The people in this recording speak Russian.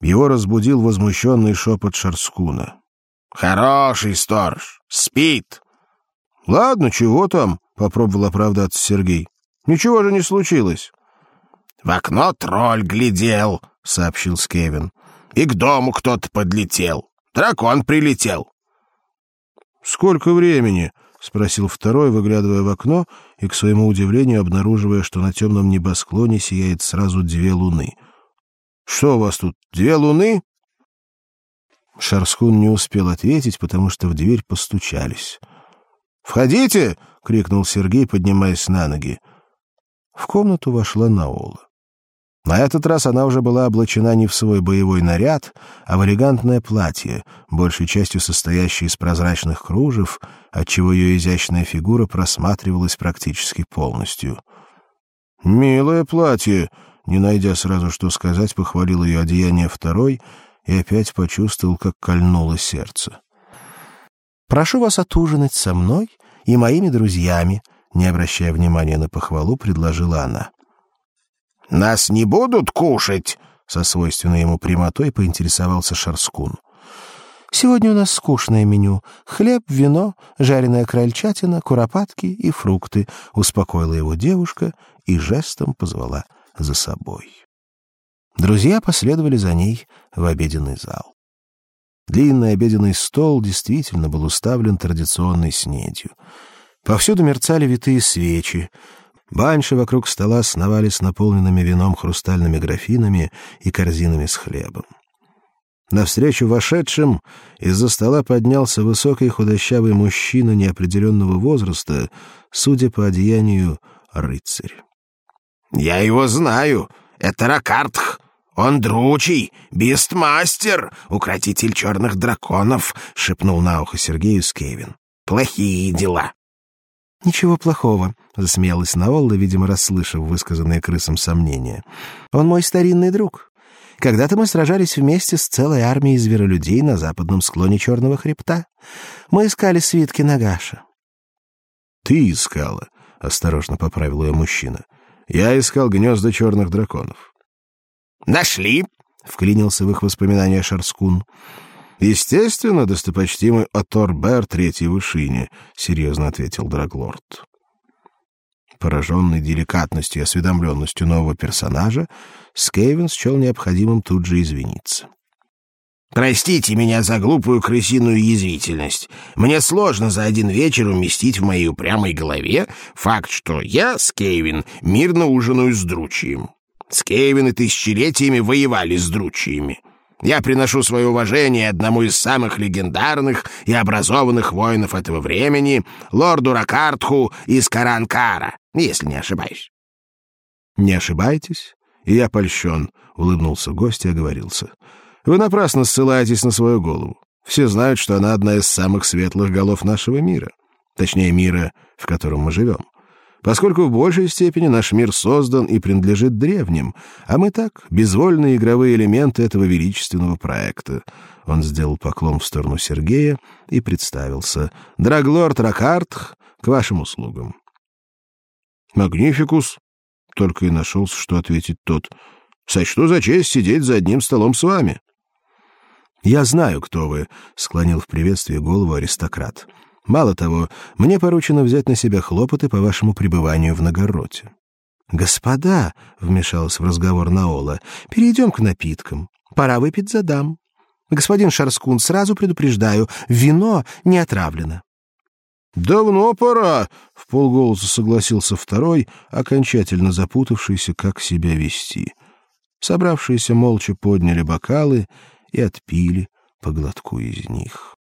Его разбудил возмущенный шепот Шарскуна. «Хороший сторож, спит!» «Ладно, чего там?» — попробовал оправдаться Сергей. «Ничего же не случилось». «В окно тролль глядел», — сообщил Скевин. «И к дому кто-то подлетел. Дракон прилетел». «Сколько времени?» — спросил второй, выглядывая в окно и, к своему удивлению, обнаруживая, что на темном небосклоне сияет сразу две луны. «Что у вас тут, две луны?» Шарскун не успел ответить, потому что в дверь постучались. «Входите!» — крикнул Сергей, поднимаясь на ноги. В комнату вошла Наола. На этот раз она уже была облачена не в свой боевой наряд, а в элегантное платье, большей частью состоящее из прозрачных кружев, отчего ее изящная фигура просматривалась практически полностью. «Милое платье!» — не найдя сразу что сказать, похвалил ее одеяние второй и опять почувствовал, как кольнуло сердце. «Прошу вас отужинать со мной и моими друзьями», — не обращая внимания на похвалу, предложила она. Нас не будут кушать? Со свойственной ему прямотой поинтересовался Шарскун. Сегодня у нас скучное меню: хлеб, вино, жареная крольчатина, куропатки и фрукты. Успокоила его девушка и жестом позвала за собой. Друзья последовали за ней в обеденный зал. Длинный обеденный стол действительно был уставлен традиционной снедью. Повсюду мерцали витые свечи, Банши вокруг стола сновали с наполненными вином хрустальными графинами и корзинами с хлебом. Навстречу вошедшим из-за стола поднялся высокий худощавый мужчина неопределенного возраста, судя по одеянию, рыцарь. «Я его знаю. Это Ракартх. Он дручий, бестмастер, укротитель черных драконов», — шепнул на ухо Сергею Скевин. «Плохие дела». «Ничего плохого», — засмеялась Наолла, видимо, расслышав высказанные крысом сомнения. «Он мой старинный друг. Когда-то мы сражались вместе с целой армией зверолюдей на западном склоне Черного хребта. Мы искали свитки Нагаша». «Ты искала», — осторожно поправил ее мужчина. «Я искал гнезда черных драконов». «Нашли», — вклинился в их воспоминания Шарскун. Естественно, достопочтимый Аторбер третий вышине, серьезно ответил Драглорд. Пораженный деликатностью и осведомленностью нового персонажа, Скейвен счел необходимым тут же извиниться. Простите меня за глупую крысиную язвительность. Мне сложно за один вечер уместить в моей упрямой голове факт, что я, Скейвин, мирно ужинаю с дручьем. Скейвины тысячелетиями воевали с дручьями. Я приношу свое уважение одному из самых легендарных и образованных воинов этого времени, лорду Ракартху из Каранкара, если не ошибаюсь. — Не ошибаетесь? И я польщен, — улыбнулся гость и оговорился. — Вы напрасно ссылаетесь на свою голову. Все знают, что она одна из самых светлых голов нашего мира. Точнее, мира, в котором мы живем поскольку в большей степени наш мир создан и принадлежит древним, а мы так, безвольные игровые элементы этого величественного проекта. Он сделал поклон в сторону Сергея и представился. «Драглорд Ракартх, к вашим услугам». «Магнификус», — только и нашелся, что ответить тот, — «сочту за честь сидеть за одним столом с вами». «Я знаю, кто вы», — склонил в приветствии голову аристократ. Мало того, мне поручено взять на себя хлопоты по вашему пребыванию в Нагороде. Господа, вмешалась в разговор Наола, перейдем к напиткам. Пора выпить за дам. Господин Шарскун, сразу предупреждаю, вино не отравлено. Давно пора, в полголоса согласился второй, окончательно запутавшийся, как себя вести. Собравшиеся молча подняли бокалы и отпили по глотку из них.